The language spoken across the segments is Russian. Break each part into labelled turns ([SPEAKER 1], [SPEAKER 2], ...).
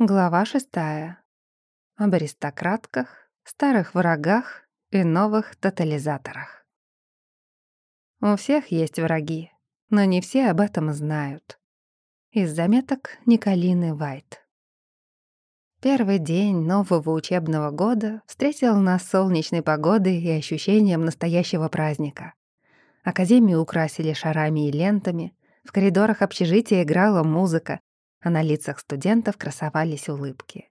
[SPEAKER 1] Глава шестая. Об аристократках, старых врагах и новых тотализаторах. У всех есть враги, но не все об этом знают. Из заметок Николины Вайт. Первый день нового учебного года встретил нас солнечной погодой и ощущением настоящего праздника. Академию украсили шарами и лентами, в коридорах общежития играла музыка, а на лицах студентов красовались улыбки.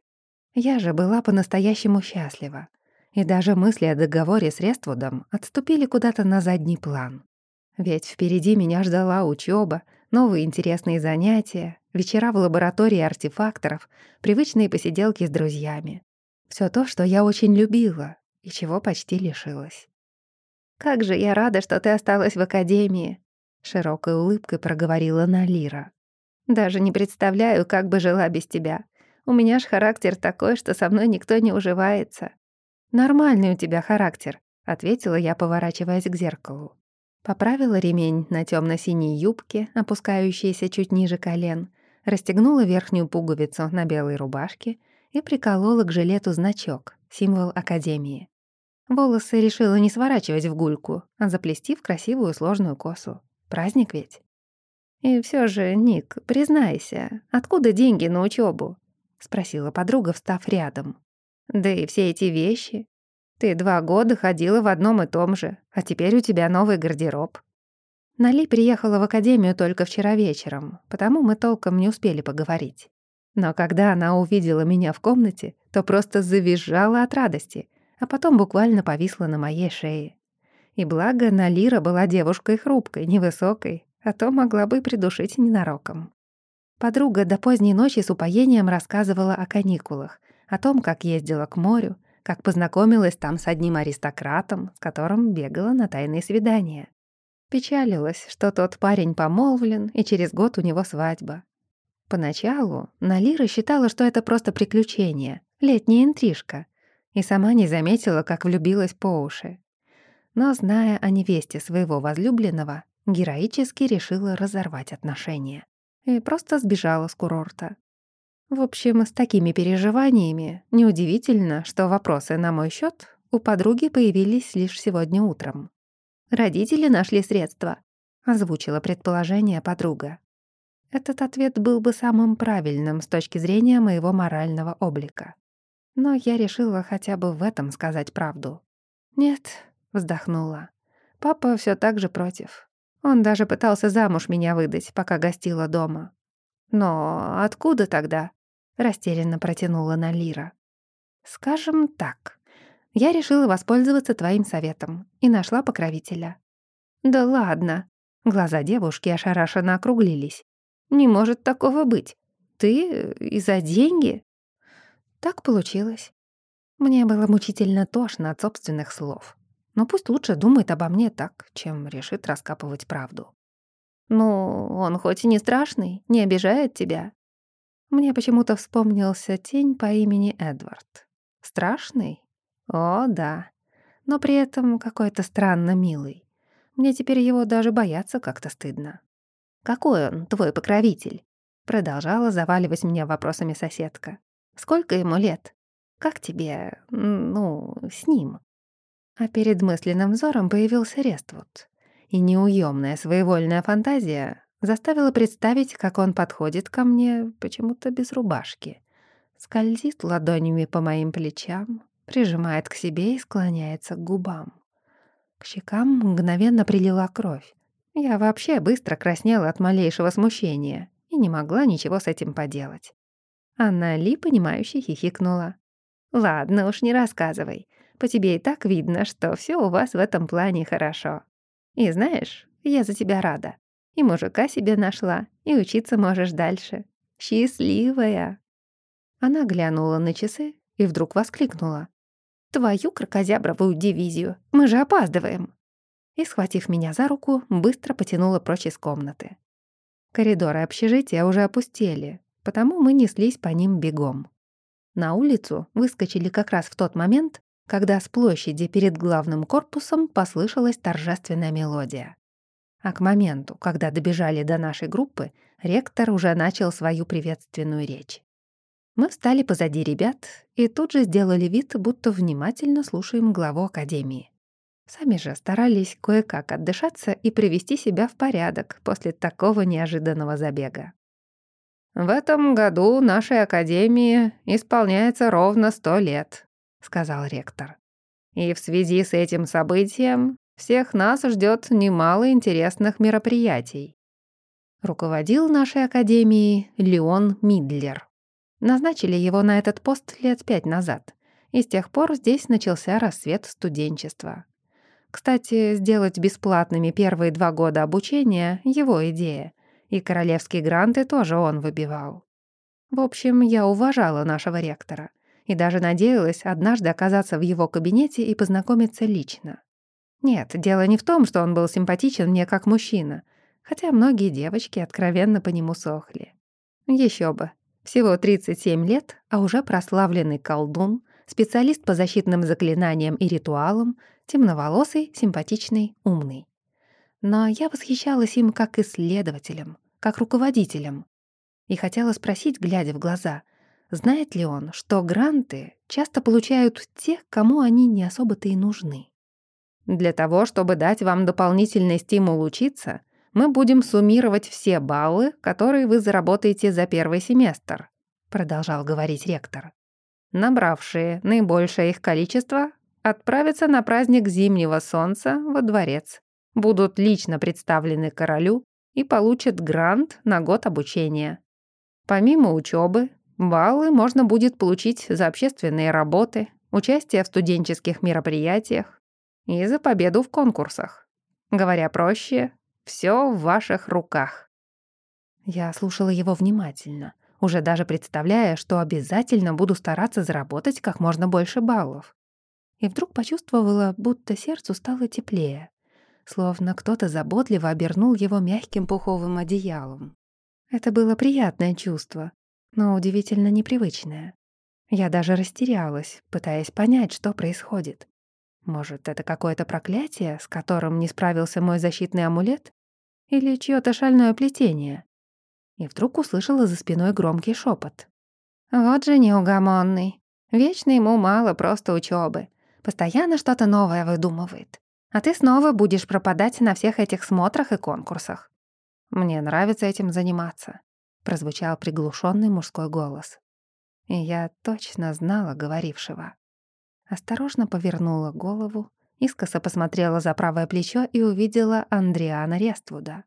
[SPEAKER 1] Я же была по-настоящему счастлива, и даже мысли о договоре с Рествудом отступили куда-то на задний план. Ведь впереди меня ждала учеба, новые интересные занятия, вечера в лаборатории артефакторов, привычные посиделки с друзьями. Все то, что я очень любила и чего почти лишилась. «Как же я рада, что ты осталась в академии!» Широкой улыбкой проговорила Налира. Даже не представляю, как бы жила без тебя. У меня ж характер такой, что со мной никто не уживается. Нормальный у тебя характер, ответила я, поворачиваясь к зеркалу. Поправила ремень на темно синей юбке, опускающейся чуть ниже колен, расстегнула верхнюю пуговицу на белой рубашке и приколола к жилету значок, символ Академии. Волосы решила не сворачивать в гульку, а заплести в красивую сложную косу. Праздник ведь. «И все же, Ник, признайся, откуда деньги на учебу? спросила подруга, встав рядом. «Да и все эти вещи. Ты два года ходила в одном и том же, а теперь у тебя новый гардероб». Нали приехала в академию только вчера вечером, потому мы толком не успели поговорить. Но когда она увидела меня в комнате, то просто завизжала от радости, а потом буквально повисла на моей шее. И благо Налира была девушкой хрупкой, невысокой, а то могла бы придушить ненароком. Подруга до поздней ночи с упоением рассказывала о каникулах, о том, как ездила к морю, как познакомилась там с одним аристократом, с которым бегала на тайные свидания. Печалилась, что тот парень помолвлен, и через год у него свадьба. Поначалу Налира считала, что это просто приключение, летняя интрижка, и сама не заметила, как влюбилась по уши. Но, зная о невесте своего возлюбленного, героически решила разорвать отношения и просто сбежала с курорта. В общем, с такими переживаниями неудивительно, что вопросы на мой счет у подруги появились лишь сегодня утром. «Родители нашли средства», — озвучила предположение подруга. Этот ответ был бы самым правильным с точки зрения моего морального облика. Но я решила хотя бы в этом сказать правду. «Нет», — вздохнула. «Папа все так же против. Он даже пытался замуж меня выдать, пока гостила дома. «Но откуда тогда?» — растерянно протянула Налира. «Скажем так, я решила воспользоваться твоим советом и нашла покровителя». «Да ладно!» — глаза девушки ошарашенно округлились. «Не может такого быть. Ты и за деньги?» Так получилось. Мне было мучительно тошно от собственных слов. Но пусть лучше думает обо мне так, чем решит раскапывать правду. Ну, он хоть и не страшный, не обижает тебя. Мне почему-то вспомнился тень по имени Эдвард. Страшный? О, да. Но при этом какой-то странно милый. Мне теперь его даже бояться как-то стыдно. «Какой он, твой покровитель?» Продолжала заваливать меня вопросами соседка. «Сколько ему лет? Как тебе, ну, с ним?» А перед мысленным взором появился Рествуд. И неуемная своевольная фантазия заставила представить, как он подходит ко мне почему-то без рубашки. Скользит ладонями по моим плечам, прижимает к себе и склоняется к губам. К щекам мгновенно прилила кровь. Я вообще быстро краснела от малейшего смущения и не могла ничего с этим поделать. Анна Ли, понимающе хихикнула. «Ладно уж, не рассказывай. По тебе и так видно, что все у вас в этом плане хорошо. И знаешь, я за тебя рада. И мужика себе нашла, и учиться можешь дальше. Счастливая!» Она глянула на часы и вдруг воскликнула. «Твою крокозябровую дивизию! Мы же опаздываем!» И, схватив меня за руку, быстро потянула прочь из комнаты. Коридоры общежития уже опустели, потому мы неслись по ним бегом. На улицу выскочили как раз в тот момент, когда с площади перед главным корпусом послышалась торжественная мелодия. А к моменту, когда добежали до нашей группы, ректор уже начал свою приветственную речь. Мы встали позади ребят и тут же сделали вид, будто внимательно слушаем главу Академии. Сами же старались кое-как отдышаться и привести себя в порядок после такого неожиданного забега. «В этом году нашей Академии исполняется ровно сто лет», — сказал ректор. «И в связи с этим событием всех нас ждет немало интересных мероприятий». Руководил нашей Академией Леон Мидлер. Назначили его на этот пост лет пять назад, и с тех пор здесь начался рассвет студенчества. Кстати, сделать бесплатными первые два года обучения — его идея, и королевские гранты тоже он выбивал. В общем, я уважала нашего ректора и даже надеялась однажды оказаться в его кабинете и познакомиться лично. Нет, дело не в том, что он был симпатичен мне как мужчина, хотя многие девочки откровенно по нему сохли. Еще бы, всего 37 лет, а уже прославленный колдун, специалист по защитным заклинаниям и ритуалам, темноволосый, симпатичный, умный. Но я восхищалась им как исследователем, как руководителем. И хотела спросить, глядя в глаза, знает ли он, что гранты часто получают те, кому они не особо-то и нужны. Для того, чтобы дать вам дополнительный стимул учиться — мы будем суммировать все баллы, которые вы заработаете за первый семестр», — продолжал говорить ректор. «Набравшие наибольшее их количество отправятся на праздник Зимнего Солнца во дворец, будут лично представлены королю и получат грант на год обучения. Помимо учебы, баллы можно будет получить за общественные работы, участие в студенческих мероприятиях и за победу в конкурсах. Говоря проще, все в ваших руках». Я слушала его внимательно, уже даже представляя, что обязательно буду стараться заработать как можно больше баллов. И вдруг почувствовала, будто сердцу стало теплее, словно кто-то заботливо обернул его мягким пуховым одеялом. Это было приятное чувство, но удивительно непривычное. Я даже растерялась, пытаясь понять, что происходит. Может, это какое-то проклятие, с которым не справился мой защитный амулет? Или чьё-то шальное плетение? И вдруг услышала за спиной громкий шепот. «Вот же неугомонный. Вечно ему мало просто учёбы. Постоянно что-то новое выдумывает. А ты снова будешь пропадать на всех этих смотрах и конкурсах. Мне нравится этим заниматься», — прозвучал приглушённый мужской голос. И я точно знала говорившего. Осторожно повернула голову, искоса посмотрела за правое плечо и увидела Андриана Рествуда.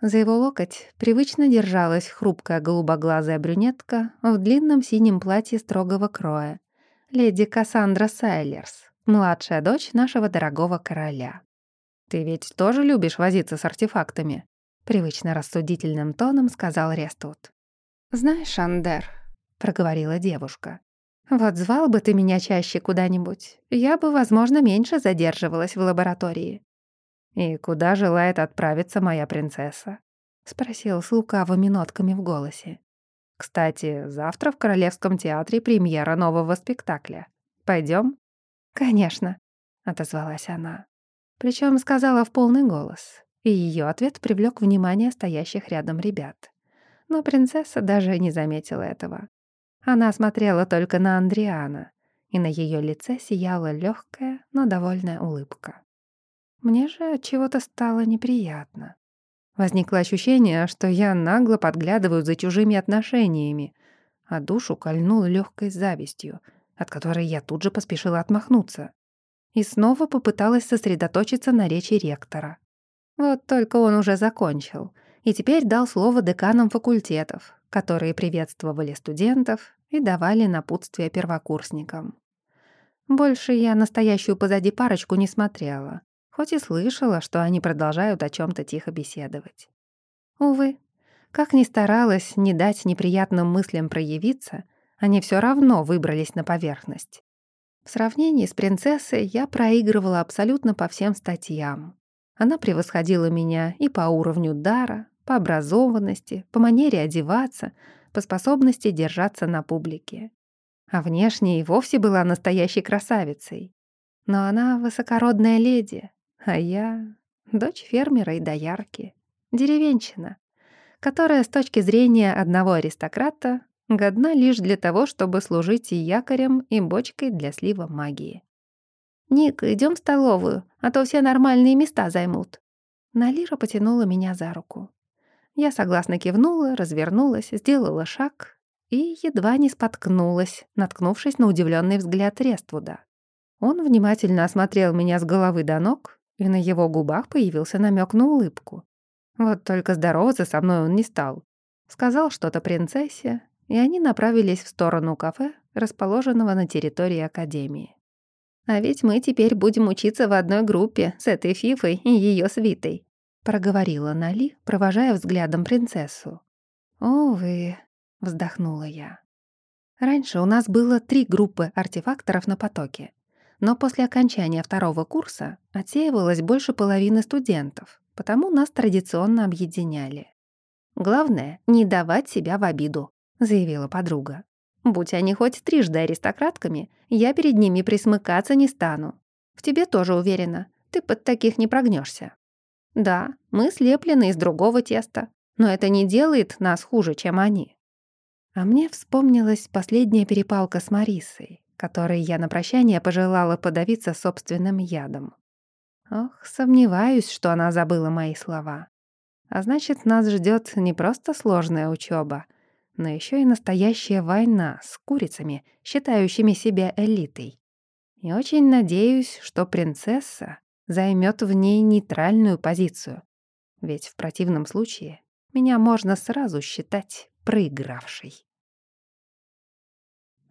[SPEAKER 1] За его локоть привычно держалась хрупкая голубоглазая брюнетка в длинном синем платье строгого кроя, леди Кассандра Сайлерс, младшая дочь нашего дорогого короля. «Ты ведь тоже любишь возиться с артефактами?» Привычно рассудительным тоном сказал Рествуд. «Знаешь, Андер», — проговорила девушка, вот звал бы ты меня чаще куда-нибудь, я бы, возможно, меньше задерживалась в лаборатории». «И куда желает отправиться моя принцесса?» — спросил с лукавыми нотками в голосе. «Кстати, завтра в Королевском театре премьера нового спектакля. Пойдем? «Конечно», — отозвалась она. Причем сказала в полный голос, и ее ответ привлек внимание стоящих рядом ребят. Но принцесса даже не заметила этого. Она смотрела только на Андриана, и на ее лице сияла легкая, но довольная улыбка. Мне же от чего-то стало неприятно. Возникло ощущение, что я нагло подглядываю за чужими отношениями, а душу кольнула легкой завистью, от которой я тут же поспешила отмахнуться. И снова попыталась сосредоточиться на речи ректора. Вот только он уже закончил, и теперь дал слово деканам факультетов, которые приветствовали студентов и давали напутствие первокурсникам. Больше я настоящую позади парочку не смотрела, хоть и слышала, что они продолжают о чем то тихо беседовать. Увы, как ни старалась не дать неприятным мыслям проявиться, они все равно выбрались на поверхность. В сравнении с принцессой я проигрывала абсолютно по всем статьям. Она превосходила меня и по уровню дара, по образованности, по манере одеваться, по способности держаться на публике. А внешне и вовсе была настоящей красавицей. Но она высокородная леди, а я — дочь фермера и доярки, деревенщина, которая с точки зрения одного аристократа годна лишь для того, чтобы служить и якорем, и бочкой для слива магии. «Ник, идем в столовую, а то все нормальные места займут». Налира потянула меня за руку. Я согласно кивнула, развернулась, сделала шаг и едва не споткнулась, наткнувшись на удивленный взгляд Рествуда. Он внимательно осмотрел меня с головы до ног, и на его губах появился намек на улыбку. Вот только здороваться со мной он не стал. Сказал что-то принцессе, и они направились в сторону кафе, расположенного на территории Академии. «А ведь мы теперь будем учиться в одной группе с этой Фифой и ее свитой», проговорила Нали, провожая взглядом принцессу. «Увы», — вздохнула я. «Раньше у нас было три группы артефакторов на потоке, но после окончания второго курса отсеивалось больше половины студентов, потому нас традиционно объединяли. «Главное — не давать себя в обиду», — заявила подруга. «Будь они хоть трижды аристократками, я перед ними присмыкаться не стану. В тебе тоже уверена, ты под таких не прогнешься. Да, мы слеплены из другого теста, но это не делает нас хуже, чем они. А мне вспомнилась последняя перепалка с Марисой, которой я на прощание пожелала подавиться собственным ядом. Ох, сомневаюсь, что она забыла мои слова. А значит, нас ждет не просто сложная учеба, но еще и настоящая война с курицами, считающими себя элитой. И очень надеюсь, что принцесса займет в ней нейтральную позицию. Ведь в противном случае меня можно сразу считать проигравшей.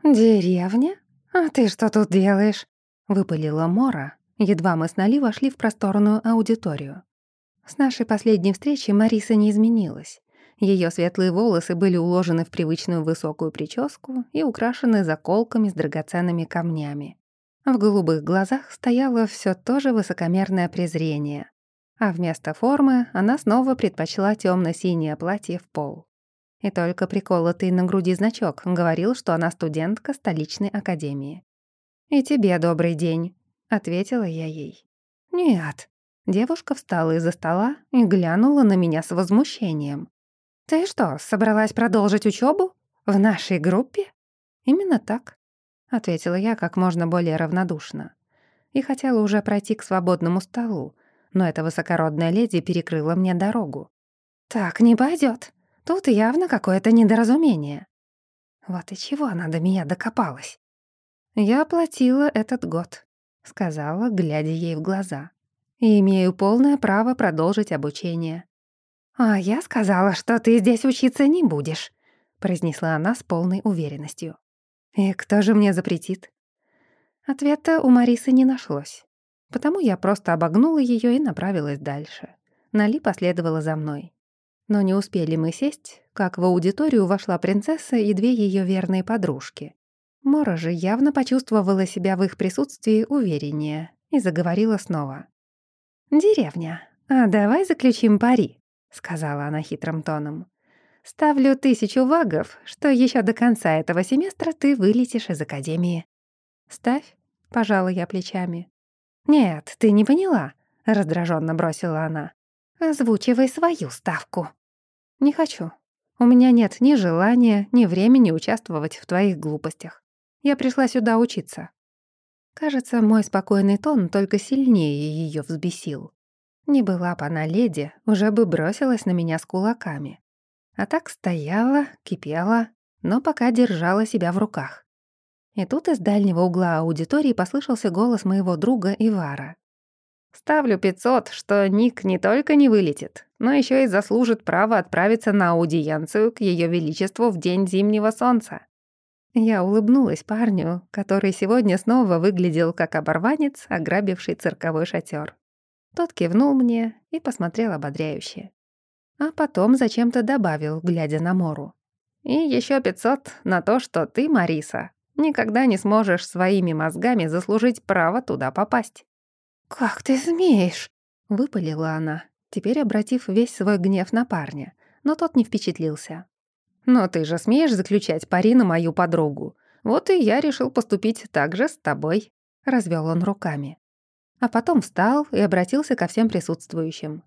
[SPEAKER 1] «Деревня? А ты что тут делаешь?» — выпалила Мора, едва мы с Нали вошли в просторную аудиторию. С нашей последней встречи Мариса не изменилась. Ее светлые волосы были уложены в привычную высокую прическу и украшены заколками с драгоценными камнями. В голубых глазах стояло все то же высокомерное презрение, а вместо формы она снова предпочла темно синее платье в пол. И только приколотый на груди значок говорил, что она студентка столичной академии. «И тебе добрый день», — ответила я ей. «Нет». Девушка встала из-за стола и глянула на меня с возмущением. «Ты что, собралась продолжить учебу В нашей группе?» «Именно так. — ответила я как можно более равнодушно. И хотела уже пройти к свободному столу, но эта высокородная леди перекрыла мне дорогу. «Так не пойдет. Тут явно какое-то недоразумение». Вот и чего она до меня докопалась. «Я оплатила этот год», — сказала, глядя ей в глаза. «И имею полное право продолжить обучение». «А я сказала, что ты здесь учиться не будешь», — произнесла она с полной уверенностью. И кто же мне запретит? Ответа у Марисы не нашлось. Потому я просто обогнула ее и направилась дальше. Нали последовала за мной. Но не успели мы сесть, как в аудиторию вошла принцесса и две ее верные подружки. Мора же явно почувствовала себя в их присутствии увереннее и заговорила снова. «Деревня, а давай заключим пари», — сказала она хитрым тоном. Ставлю тысячу вагов, что еще до конца этого семестра ты вылетишь из академии. Ставь, пожала я плечами. Нет, ты не поняла, раздраженно бросила она. Озвучивай свою ставку. Не хочу. У меня нет ни желания, ни времени участвовать в твоих глупостях. Я пришла сюда учиться. Кажется, мой спокойный тон только сильнее ее взбесил. Не была бы она леди, уже бы бросилась на меня с кулаками. А так стояла, кипела, но пока держала себя в руках. И тут из дальнего угла аудитории послышался голос моего друга Ивара. «Ставлю 500, что Ник не только не вылетит, но еще и заслужит право отправиться на аудиенцию к Ее Величеству в день зимнего солнца». Я улыбнулась парню, который сегодня снова выглядел как оборванец, ограбивший цирковой шатер. Тот кивнул мне и посмотрел ободряюще а потом зачем-то добавил, глядя на Мору. «И еще пятьсот на то, что ты, Мариса, никогда не сможешь своими мозгами заслужить право туда попасть». «Как ты смеешь?» — выпалила она, теперь обратив весь свой гнев на парня, но тот не впечатлился. «Но ты же смеешь заключать пари на мою подругу. Вот и я решил поступить так же с тобой», — развел он руками. А потом встал и обратился ко всем присутствующим.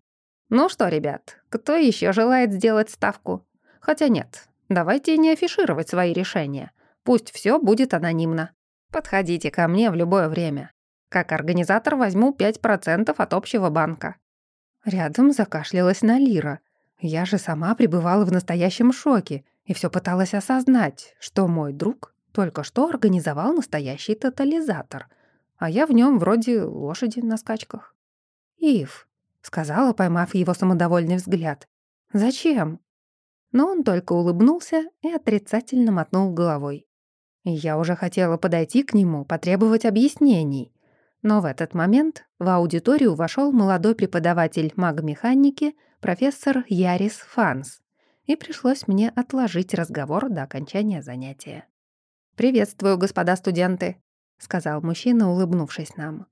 [SPEAKER 1] Ну что, ребят, кто еще желает сделать ставку? Хотя нет, Давайте не афишировать свои решения. Пусть все будет анонимно. Подходите ко мне в любое время. Как организатор возьму 5% от общего банка». Рядом закашлялась Налира. Я же сама пребывала в настоящем шоке и все пыталась осознать, что мой друг только что организовал настоящий тотализатор, а я в нем вроде лошади на скачках. «Ив», — сказала, поймав его самодовольный взгляд, — «зачем?» Но он только улыбнулся и отрицательно мотнул головой. Я уже хотела подойти к нему, потребовать объяснений. Но в этот момент в аудиторию вошел молодой преподаватель магмеханики профессор Ярис Фанс, и пришлось мне отложить разговор до окончания занятия. «Приветствую, господа студенты», — сказал мужчина, улыбнувшись нам.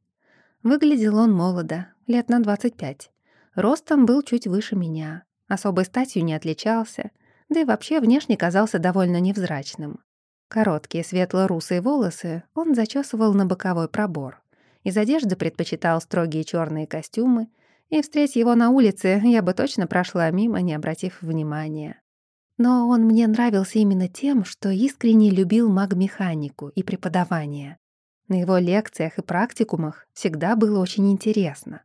[SPEAKER 1] Выглядел он молодо, лет на 25. Ростом был чуть выше меня, особой статью не отличался, да и вообще внешне казался довольно невзрачным. Короткие светло-русые волосы он зачесывал на боковой пробор. Из одежды предпочитал строгие черные костюмы, и встреть его на улице я бы точно прошла мимо, не обратив внимания. Но он мне нравился именно тем, что искренне любил магмеханику и преподавание. На его лекциях и практикумах всегда было очень интересно.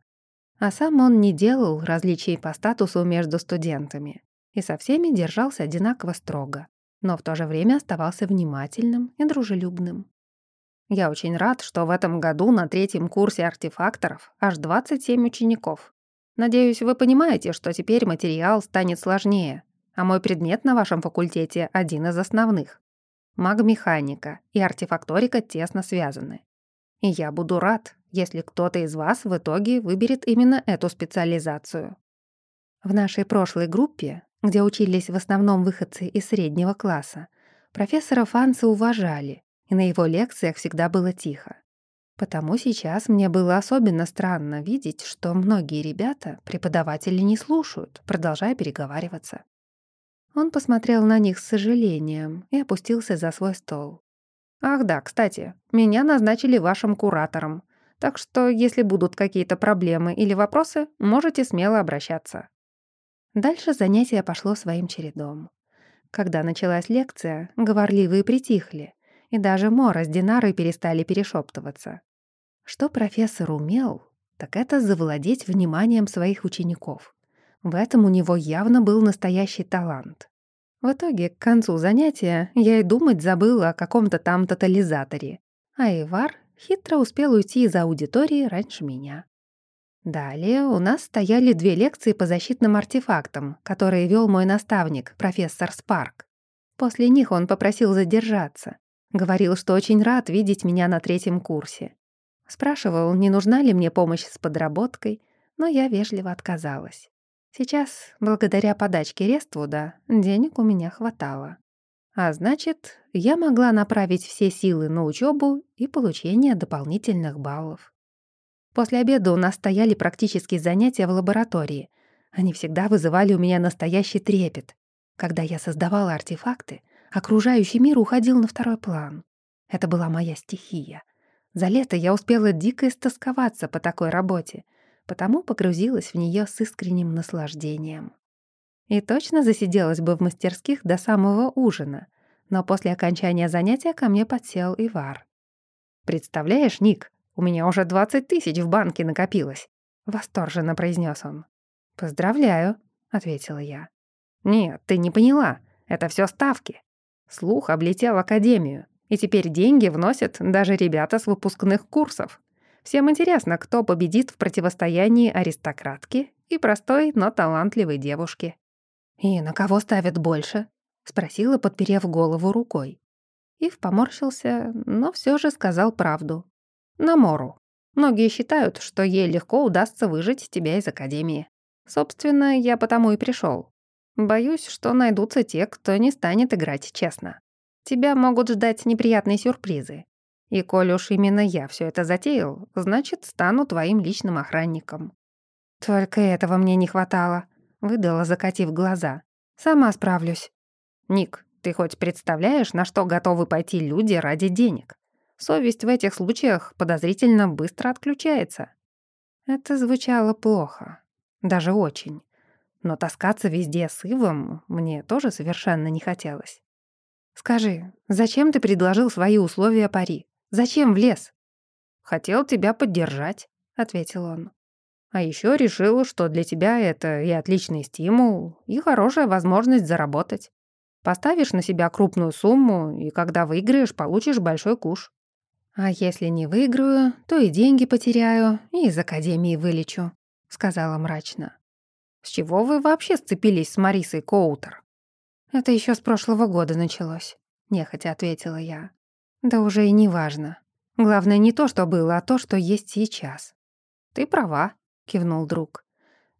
[SPEAKER 1] А сам он не делал различий по статусу между студентами и со всеми держался одинаково строго но в то же время оставался внимательным и дружелюбным. Я очень рад, что в этом году на третьем курсе артефакторов аж 27 учеников. Надеюсь, вы понимаете, что теперь материал станет сложнее, а мой предмет на вашем факультете один из основных. Магмеханика и артефакторика тесно связаны. И я буду рад, если кто-то из вас в итоге выберет именно эту специализацию. В нашей прошлой группе где учились в основном выходцы из среднего класса, профессора Фанца уважали, и на его лекциях всегда было тихо. Потому сейчас мне было особенно странно видеть, что многие ребята преподаватели не слушают, продолжая переговариваться. Он посмотрел на них с сожалением и опустился за свой стол. «Ах да, кстати, меня назначили вашим куратором, так что если будут какие-то проблемы или вопросы, можете смело обращаться». Дальше занятие пошло своим чередом. Когда началась лекция, говорливые притихли, и даже Мора с Динарой перестали перешептываться. Что профессор умел, так это завладеть вниманием своих учеников. В этом у него явно был настоящий талант. В итоге, к концу занятия, я и думать забыла о каком-то там тотализаторе, а Ивар хитро успел уйти из аудитории раньше меня. Далее у нас стояли две лекции по защитным артефактам, которые вел мой наставник, профессор Спарк. После них он попросил задержаться. Говорил, что очень рад видеть меня на третьем курсе. Спрашивал, не нужна ли мне помощь с подработкой, но я вежливо отказалась. Сейчас, благодаря подачке Рествуда, денег у меня хватало. А значит, я могла направить все силы на учебу и получение дополнительных баллов. После обеда у нас стояли практические занятия в лаборатории. Они всегда вызывали у меня настоящий трепет. Когда я создавала артефакты, окружающий мир уходил на второй план. Это была моя стихия. За лето я успела дико истосковаться по такой работе, потому погрузилась в нее с искренним наслаждением. И точно засиделась бы в мастерских до самого ужина, но после окончания занятия ко мне подсел Ивар. «Представляешь, Ник, у меня уже 20 тысяч в банке накопилось», — восторженно произнес он. «Поздравляю», — ответила я. «Нет, ты не поняла. Это все ставки. Слух облетел Академию, и теперь деньги вносят даже ребята с выпускных курсов. Всем интересно, кто победит в противостоянии аристократки и простой, но талантливой девушки». «И на кого ставят больше?» — спросила, подперев голову рукой. Ив поморщился, но все же сказал правду. На Мору. Многие считают, что ей легко удастся выжить тебя из Академии. Собственно, я потому и пришел. Боюсь, что найдутся те, кто не станет играть честно. Тебя могут ждать неприятные сюрпризы. И коль уж именно я все это затеял, значит, стану твоим личным охранником». «Только этого мне не хватало», — выдала, закатив глаза. «Сама справлюсь». «Ник, ты хоть представляешь, на что готовы пойти люди ради денег? совесть в этих случаях подозрительно быстро отключается. Это звучало плохо. Даже очень. но таскаться везде с Ивом мне тоже совершенно не хотелось. «Скажи, зачем ты предложил свои условия пари? Зачем влез?» «Хотел тебя поддержать», — ответил он. «А еще решил, что для тебя это и отличный стимул, и хорошая возможность заработать. Поставишь на себя крупную сумму, и когда выиграешь, получишь большой куш. А если не выиграю, то и деньги потеряю, и из академии вылечу», — сказала мрачно. «С чего вы вообще сцепились с Марисой Коутер?» «Это еще с прошлого года началось», — нехотя ответила я. «Да уже и не важно. Главное не то, что было, а то, что есть сейчас». «Ты права», — кивнул друг.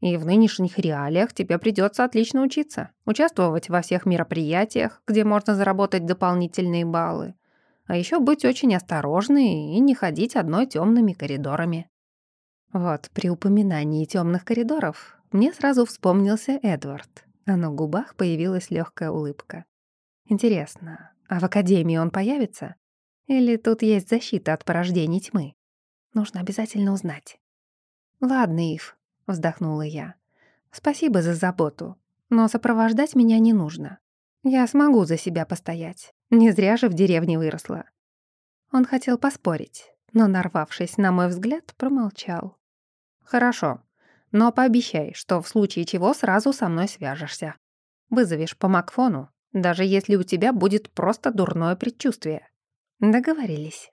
[SPEAKER 1] «И в нынешних реалиях тебе придется отлично учиться, участвовать во всех мероприятиях, где можно заработать дополнительные баллы, а еще быть очень осторожной и не ходить одной темными коридорами». Вот при упоминании темных коридоров мне сразу вспомнился Эдвард а на губах появилась легкая улыбка. Интересно, а в Академии он появится? Или тут есть защита от порождений тьмы? Нужно обязательно узнать. «Ладно, Ив», — вздохнула я. «Спасибо за заботу, но сопровождать меня не нужно. Я смогу за себя постоять. Не зря же в деревне выросла». Он хотел поспорить, но, нарвавшись на мой взгляд, промолчал. «Хорошо, но пообещай, что в случае чего сразу со мной свяжешься. Вызовешь по Макфону, даже если у тебя будет просто дурное предчувствие. Договорились.